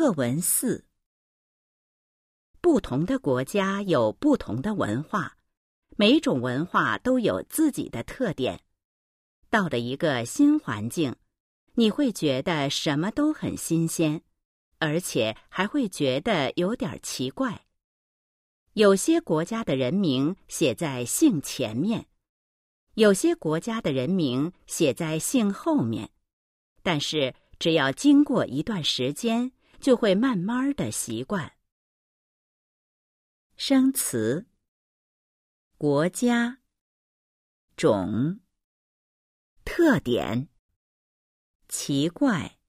课文四：不同的国家有不同的文化，每种文化都有自己的特点。到了一个新环境，你会觉得什么都很新鲜，而且还会觉得有点奇怪。有些国家的人名写在姓前面，有些国家的人名写在姓后面，但是。只要经过一段时间，就会慢慢的习惯。生词：国家、种、特点、奇怪。